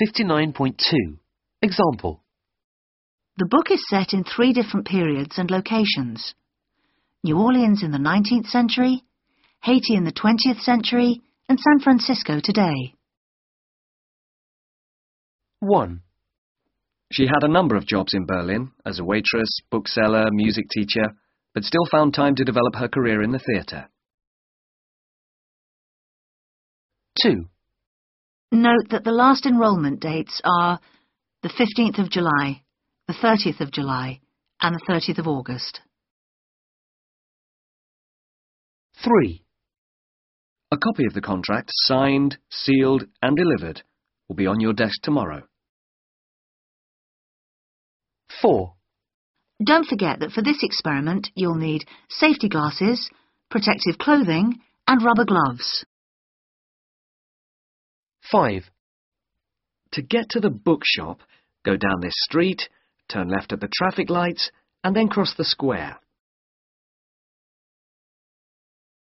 59.2. Example. The book is set in three different periods and locations. New Orleans in the 19th century, Haiti in the 20th century, and San Francisco today. 1. She had a number of jobs in Berlin as a waitress, bookseller, music teacher, but still found time to develop her career in the theatre. 2. Note that the last enrolment dates are the 15th of July, the 30th of July, and the 30th of August. 3. A copy of the contract, signed, sealed, and delivered, will be on your desk tomorrow. 4. Don't forget that for this experiment you'll need safety glasses, protective clothing, and rubber gloves. 5. To get to the bookshop, go down this street, turn left at the traffic lights, and then cross the square.